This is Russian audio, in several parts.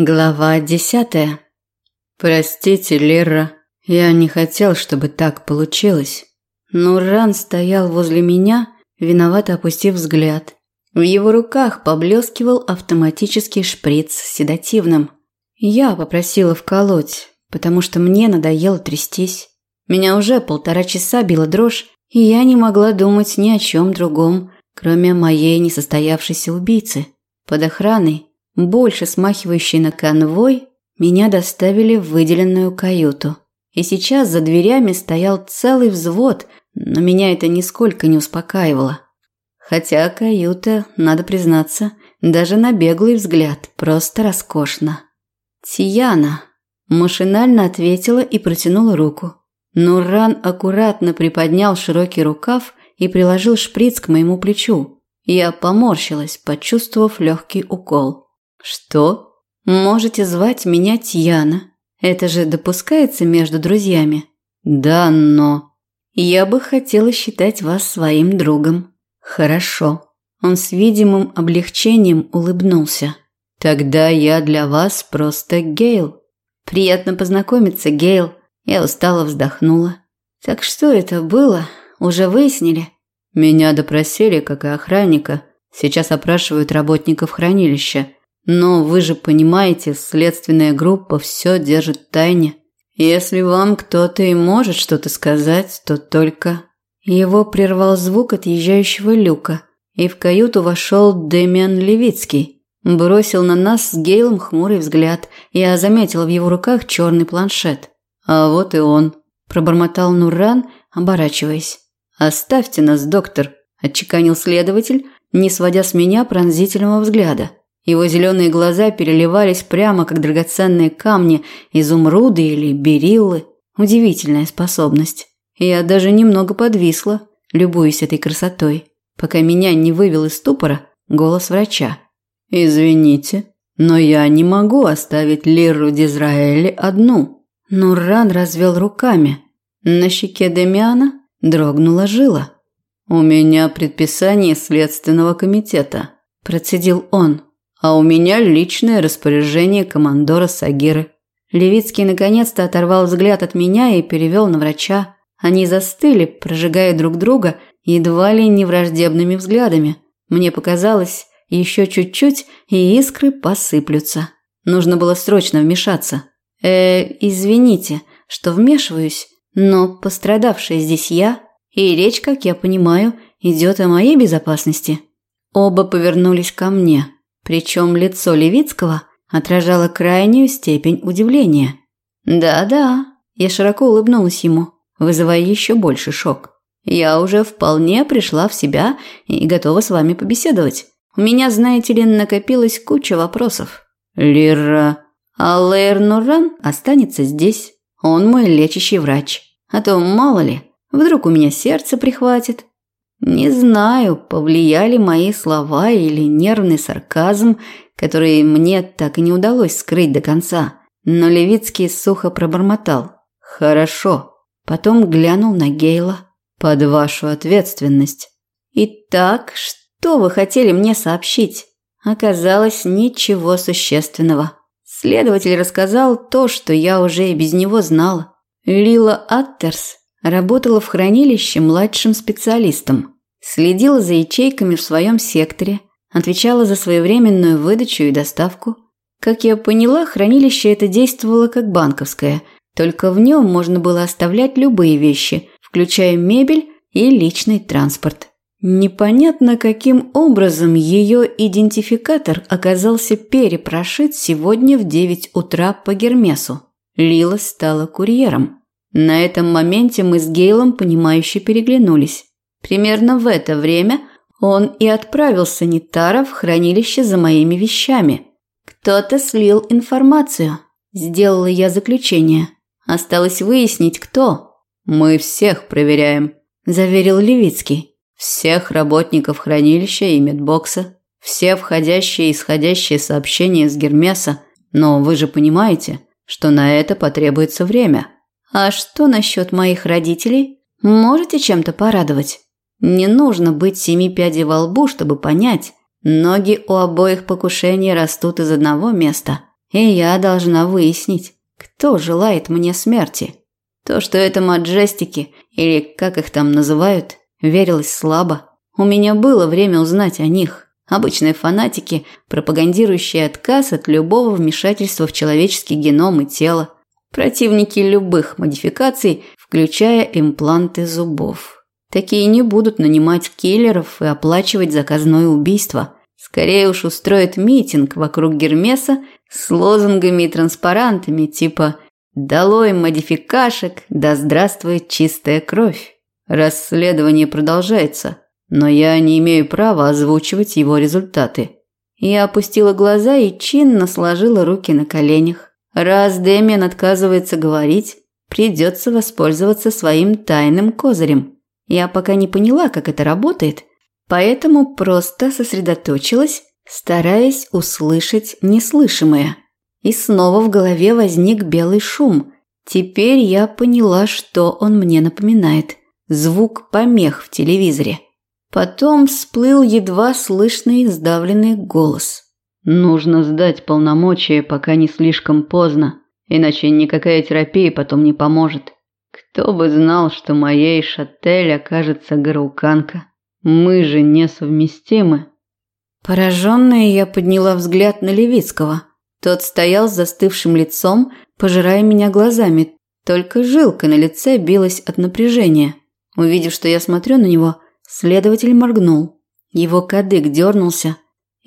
Глава десятая. Простите, Лера, я не хотел, чтобы так получилось. Нуран стоял возле меня, виновато опустив взгляд. В его руках поблескивал автоматический шприц с седативным. Я попросила вколоть, потому что мне надоело трястись. Меня уже полтора часа била дрожь, и я не могла думать ни о чем другом, кроме моей несостоявшейся убийцы. Под охраной больше смахивающий на конвой, меня доставили в выделенную каюту. И сейчас за дверями стоял целый взвод, но меня это нисколько не успокаивало. Хотя каюта, надо признаться, даже на беглый взгляд, просто роскошно. «Тияна», – машинально ответила и протянула руку. Нуран аккуратно приподнял широкий рукав и приложил шприц к моему плечу. Я поморщилась, почувствовав легкий укол. «Что? Можете звать меня Тьяна. Это же допускается между друзьями?» «Да, но...» «Я бы хотела считать вас своим другом». «Хорошо». Он с видимым облегчением улыбнулся. «Тогда я для вас просто Гейл». «Приятно познакомиться, Гейл». Я устало вздохнула. «Так что это было? Уже выяснили?» «Меня допросили, как и охранника. Сейчас опрашивают работников хранилища. Но вы же понимаете, следственная группа все держит в тайне. Если вам кто-то и может что-то сказать, то только...» Его прервал звук отъезжающего люка, и в каюту вошел Дэмиан Левицкий. Бросил на нас с Гейлом хмурый взгляд, я заметила в его руках черный планшет. «А вот и он», – пробормотал Нуран, оборачиваясь. «Оставьте нас, доктор», – отчеканил следователь, не сводя с меня пронзительного взгляда. Его зеленые глаза переливались прямо как драгоценные камни, изумруды или бериллы. Удивительная способность. Я даже немного подвисла, любуясь этой красотой, пока меня не вывел из ступора голос врача. «Извините, но я не могу оставить Лиру Дизраэли одну». Нурран развел руками. На щеке Демиана дрогнула жила. «У меня предписание следственного комитета», – процедил он а у меня личное распоряжение командора Сагиры. Левицкий наконец-то оторвал взгляд от меня и перевел на врача. Они застыли, прожигая друг друга едва ли не враждебными взглядами. Мне показалось, еще чуть-чуть, и искры посыплются. Нужно было срочно вмешаться. Э, извините, что вмешиваюсь, но пострадавшая здесь я, и речь, как я понимаю, идет о моей безопасности. Оба повернулись ко мне. Причем лицо Левицкого отражало крайнюю степень удивления. «Да-да», я широко улыбнулась ему, вызывая еще больше шок. «Я уже вполне пришла в себя и готова с вами побеседовать. У меня, знаете ли, накопилась куча вопросов». «Лира...» «А Лейр Нуран останется здесь. Он мой лечащий врач. А то, мало ли, вдруг у меня сердце прихватит, не знаю, повлияли мои слова или нервный сарказм, который мне так и не удалось скрыть до конца. Но Левицкий сухо пробормотал. «Хорошо». Потом глянул на Гейла. «Под вашу ответственность». «Итак, что вы хотели мне сообщить?» Оказалось, ничего существенного. Следователь рассказал то, что я уже и без него знала. Лила Аттерс Работала в хранилище младшим специалистом. Следила за ячейками в своем секторе, отвечала за своевременную выдачу и доставку. Как я поняла, хранилище это действовало как банковское, только в нем можно было оставлять любые вещи, включая мебель и личный транспорт. Непонятно, каким образом ее идентификатор оказался перепрошит сегодня в 9 утра по Гермесу. Лила стала курьером. На этом моменте мы с Гейлом понимающе переглянулись. Примерно в это время он и отправился Нитара в хранилище за моими вещами. Кто-то слил информацию. Сделала я заключение. Осталось выяснить, кто. Мы всех проверяем, заверил Левицкий. Всех работников хранилища и медбокса, все входящие и исходящие сообщения с Гермеса, но вы же понимаете, что на это потребуется время. А что насчет моих родителей? Можете чем-то порадовать? Не нужно быть семи пядей во лбу, чтобы понять. Ноги у обоих покушений растут из одного места. и я должна выяснить, кто желает мне смерти. То, что это маджестики, или как их там называют, верилось слабо. У меня было время узнать о них. Обычные фанатики, пропагандирующие отказ от любого вмешательства в человеческий геном и тело. Противники любых модификаций, включая импланты зубов. Такие не будут нанимать киллеров и оплачивать заказное убийство. Скорее уж устроят митинг вокруг Гермеса с лозунгами и транспарантами типа «Долой модификашек, да здравствует чистая кровь». Расследование продолжается, но я не имею права озвучивать его результаты. Я опустила глаза и чинно сложила руки на коленях. Раз Дэмиан отказывается говорить, придется воспользоваться своим тайным козырем. Я пока не поняла, как это работает, поэтому просто сосредоточилась, стараясь услышать неслышимое. И снова в голове возник белый шум. Теперь я поняла, что он мне напоминает. Звук помех в телевизоре. Потом всплыл едва слышный сдавленный голос. «Нужно сдать полномочия, пока не слишком поздно, иначе никакая терапия потом не поможет. Кто бы знал, что моей шатель окажется гаруканка. Мы же несовместимы». Пораженная, я подняла взгляд на Левицкого. Тот стоял с застывшим лицом, пожирая меня глазами, только жилка на лице билась от напряжения. Увидев, что я смотрю на него, следователь моргнул. Его кадык дернулся,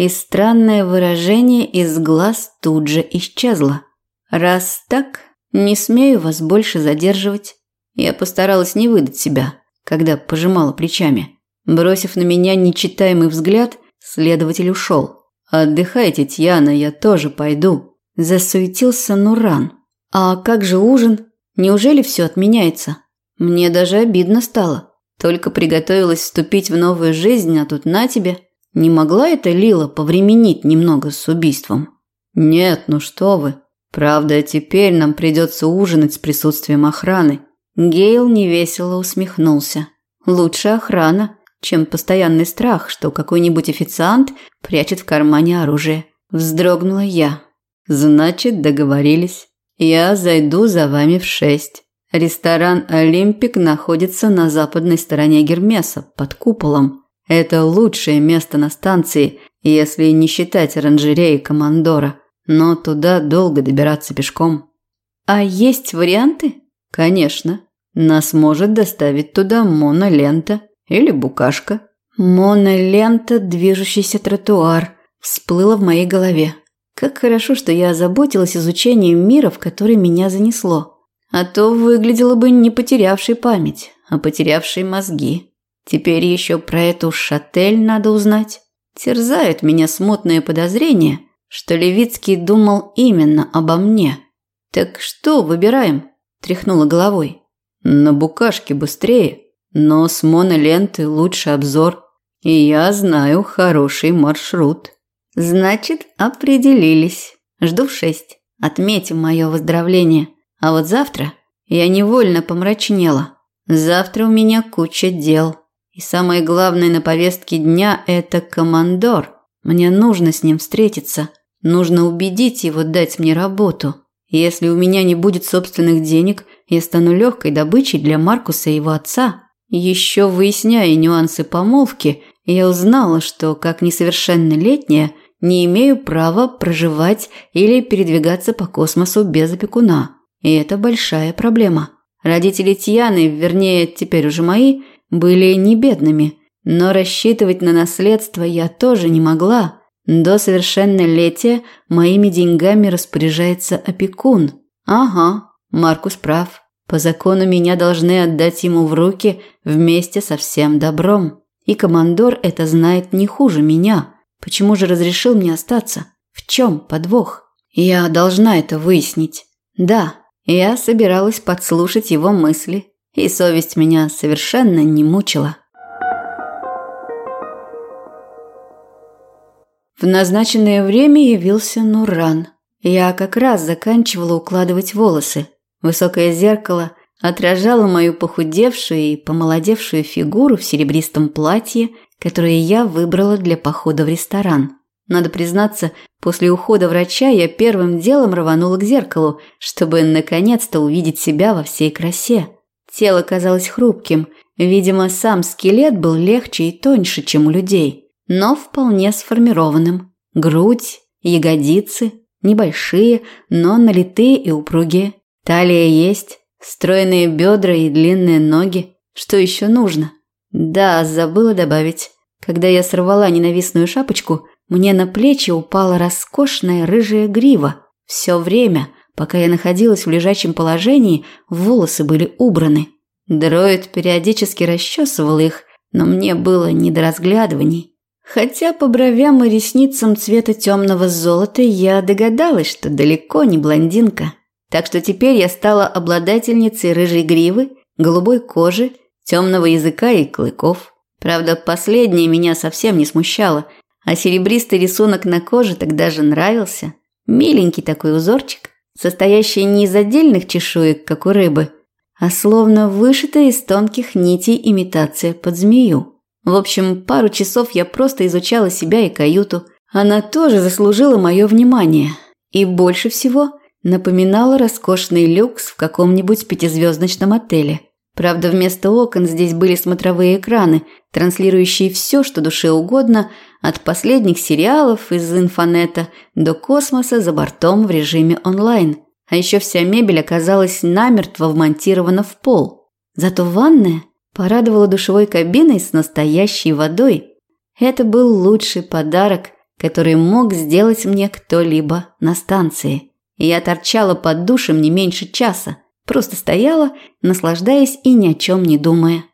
и странное выражение из глаз тут же исчезло. «Раз так, не смею вас больше задерживать». Я постаралась не выдать себя, когда пожимала плечами. Бросив на меня нечитаемый взгляд, следователь ушел. «Отдыхайте, Тьяна, я тоже пойду», – засуетился Нуран. «А как же ужин? Неужели все отменяется?» Мне даже обидно стало. Только приготовилась вступить в новую жизнь, а тут на тебе. Не могла эта Лила повременить немного с убийством? Нет, ну что вы. Правда, теперь нам придется ужинать с присутствием охраны. Гейл невесело усмехнулся. Лучше охрана, чем постоянный страх, что какой-нибудь официант прячет в кармане оружие. Вздрогнула я. Значит, договорились. Я зайду за вами в шесть. Ресторан «Олимпик» находится на западной стороне Гермеса, под куполом. Это лучшее место на станции, если не считать оранжереи Командора. Но туда долго добираться пешком. А есть варианты? Конечно. Нас может доставить туда монолента или букашка. Монолента, движущийся тротуар, всплыла в моей голове. Как хорошо, что я озаботилась изучением мира, в который меня занесло. А то выглядела бы не потерявшей память, а потерявшей мозги. Теперь еще про эту шатель надо узнать. Терзают меня смутные подозрения, что Левицкий думал именно обо мне. «Так что выбираем?» – тряхнула головой. «На букашке быстрее, но с моноленты лучше обзор. И я знаю хороший маршрут». «Значит, определились. Жду в шесть. Отметим мое выздоровление». А вот завтра я невольно помрачнела. Завтра у меня куча дел. И самое главное на повестке дня – это командор. Мне нужно с ним встретиться. Нужно убедить его дать мне работу. Если у меня не будет собственных денег, я стану легкой добычей для Маркуса и его отца. Еще выясняя нюансы помолвки, я узнала, что, как несовершеннолетняя, не имею права проживать или передвигаться по космосу без опекуна. И это большая проблема. Родители Тьяны, вернее, теперь уже мои, были не бедными, но рассчитывать на наследство я тоже не могла. До совершеннолетия моими деньгами распоряжается опекун. Ага, Маркус прав. По закону меня должны отдать ему в руки вместе со всем добром. И командор это знает не хуже меня. Почему же разрешил мне остаться? В чем подвох? Я должна это выяснить. Да, я собиралась подслушать его мысли, и совесть меня совершенно не мучила. В назначенное время явился Нуран. Я как раз заканчивала укладывать волосы. Высокое зеркало отражало мою похудевшую и помолодевшую фигуру в серебристом платье, которое я выбрала для похода в ресторан. Надо признаться, после ухода врача я первым делом рванула к зеркалу, чтобы наконец-то увидеть себя во всей красе. Тело казалось хрупким, видимо, сам скелет был легче и тоньше, чем у людей, но вполне сформированным. Грудь, ягодицы, небольшие, но налитые и упругие. Талия есть, стройные бедра и длинные ноги. Что еще нужно? Да, забыла добавить. Когда я сорвала ненавистную шапочку, мне на плечи упала роскошная рыжая грива. Все время, пока я находилась в лежачем положении, волосы были убраны. Дроид периодически расчесывал их, но мне было не до разглядываний. Хотя по бровям и ресницам цвета темного золота я догадалась, что далеко не блондинка. Так что теперь я стала обладательницей рыжей гривы, голубой кожи, темного языка и клыков. Правда, последнее меня совсем не смущало – а серебристый рисунок на коже тогда же нравился. Миленький такой узорчик, состоящий не из отдельных чешуек, как у рыбы, а словно вышитая из тонких нитей имитация под змею. В общем, пару часов я просто изучала себя и каюту. Она тоже заслужила мое внимание. И больше всего напоминала роскошный люкс в каком-нибудь пятизвездочном отеле – Правда, вместо окон здесь были смотровые экраны, транслирующие все, что душе угодно, от последних сериалов из инфонета до космоса за бортом в режиме онлайн. А еще вся мебель оказалась намертво вмонтирована в пол. Зато ванная порадовала душевой кабиной с настоящей водой. Это был лучший подарок, который мог сделать мне кто-либо на станции. Я торчала под душем не меньше часа – Просто стояла, наслаждаясь и ни о чем не думая.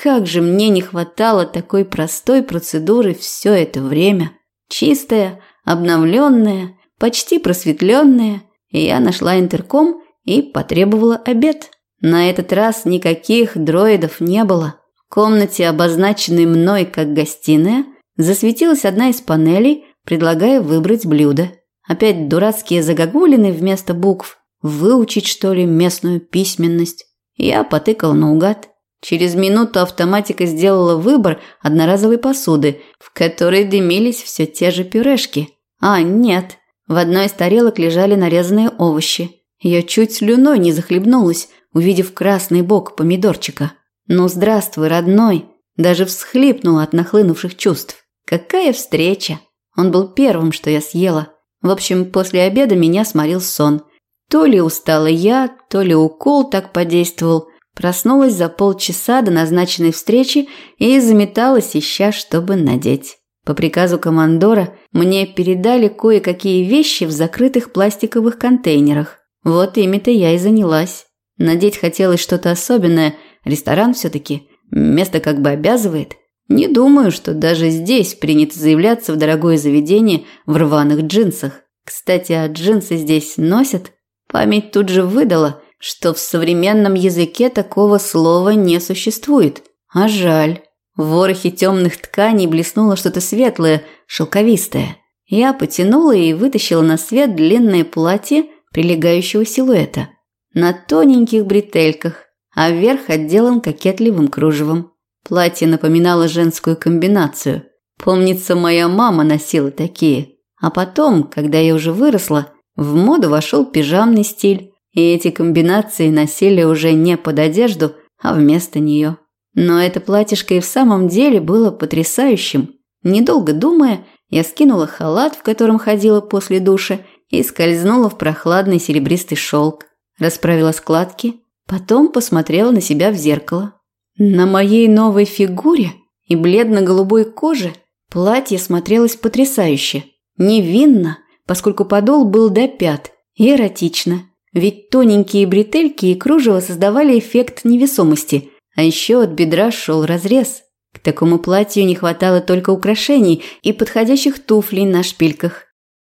Как же мне не хватало такой простой процедуры все это время. Чистая, обновленная, почти просветленная. Я нашла интерком и потребовала обед. На этот раз никаких дроидов не было. В комнате, обозначенной мной как гостиная, засветилась одна из панелей, предлагая выбрать блюдо. Опять дурацкие загогулины вместо букв. Выучить, что ли, местную письменность? Я потыкал наугад. Через минуту автоматика сделала выбор одноразовой посуды, в которой дымились все те же пюрешки. А, нет. В одной из тарелок лежали нарезанные овощи. Я чуть слюной не захлебнулась, увидев красный бок помидорчика. «Ну, здравствуй, родной!» Даже всхлипнула от нахлынувших чувств. «Какая встреча!» Он был первым, что я съела. В общем, после обеда меня сморил сон. То ли устала я, то ли укол так подействовал. Проснулась за полчаса до назначенной встречи и заметалась, ища, чтобы надеть. По приказу командора мне передали кое-какие вещи в закрытых пластиковых контейнерах. Вот ими-то я и занялась. Надеть хотелось что-то особенное, ресторан все-таки, место как бы обязывает. Не думаю, что даже здесь принято заявляться в дорогое заведение в рваных джинсах. Кстати, а джинсы здесь носят? Память тут же выдала, что в современном языке такого слова не существует. А жаль. В ворохе темных тканей блеснуло что-то светлое, шелковистое. Я потянула и вытащила на свет длинное платье прилегающего силуэта. На тоненьких бретельках, а верх отделан кокетливым кружевом. Платье напоминало женскую комбинацию. Помнится, моя мама носила такие. А потом, когда я уже выросла, в моду вошел пижамный стиль, и эти комбинации носили уже не под одежду, а вместо нее. Но это платьишко и в самом деле было потрясающим. Недолго думая, я скинула халат, в котором ходила после душа, и скользнула в прохладный серебристый шелк. Расправила складки, потом посмотрела на себя в зеркало. На моей новой фигуре и бледно-голубой коже платье смотрелось потрясающе, невинно, поскольку подол был до пят, и эротично. Ведь тоненькие бретельки и кружево создавали эффект невесомости, а еще от бедра шел разрез. К такому платью не хватало только украшений и подходящих туфлей на шпильках.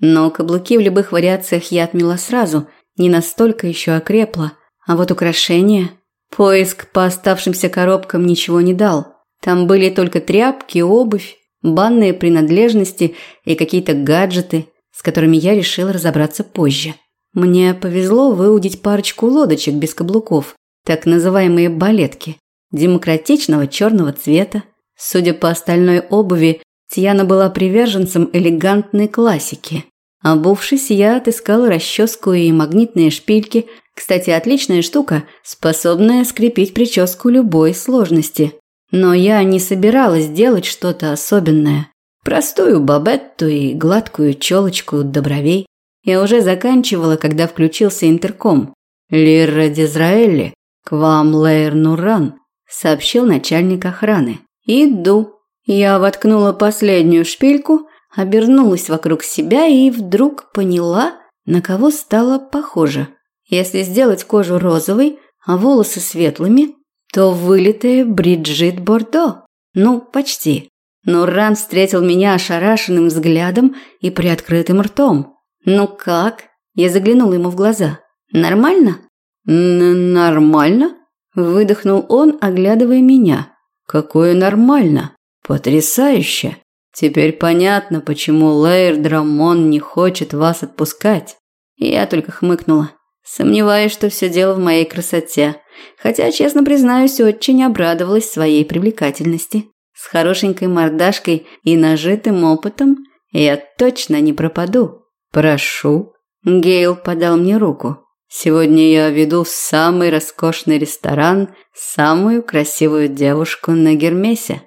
Но каблуки в любых вариациях я отмела сразу, не настолько еще окрепла. А вот украшения... Поиск по оставшимся коробкам ничего не дал. Там были только тряпки, обувь, банные принадлежности и какие-то гаджеты, с которыми я решила разобраться позже. Мне повезло выудить парочку лодочек без каблуков, так называемые балетки, демократичного черного цвета. Судя по остальной обуви, Тьяна была приверженцем элегантной классики. Обувшись, я отыскала расческу и магнитные шпильки. Кстати, отличная штука, способная скрепить прическу любой сложности. Но я не собиралась делать что-то особенное. Простую бабетту и гладкую челочку до бровей. Я уже заканчивала, когда включился интерком. «Лирра Дизраэли, к вам Лейр Нуран», – сообщил начальник охраны. «Иду». Я воткнула последнюю шпильку, обернулась вокруг себя и вдруг поняла, на кого стало похоже. Если сделать кожу розовой, а волосы светлыми, то вылитая Бриджит Бордо. Ну, почти. Но Ран встретил меня ошарашенным взглядом и приоткрытым ртом. «Ну как?» Я заглянула ему в глаза. «Нормально?» «Нормально?» Выдохнул он, оглядывая меня. «Какое нормально? Потрясающе! Теперь понятно, почему Лейр Драмон не хочет вас отпускать». Я только хмыкнула. Сомневаюсь, что все дело в моей красоте. Хотя, честно признаюсь, очень обрадовалась своей привлекательности. С хорошенькой мордашкой и нажитым опытом я точно не пропаду. Прошу. Гейл подал мне руку. Сегодня я веду в самый роскошный ресторан самую красивую девушку на Гермесе.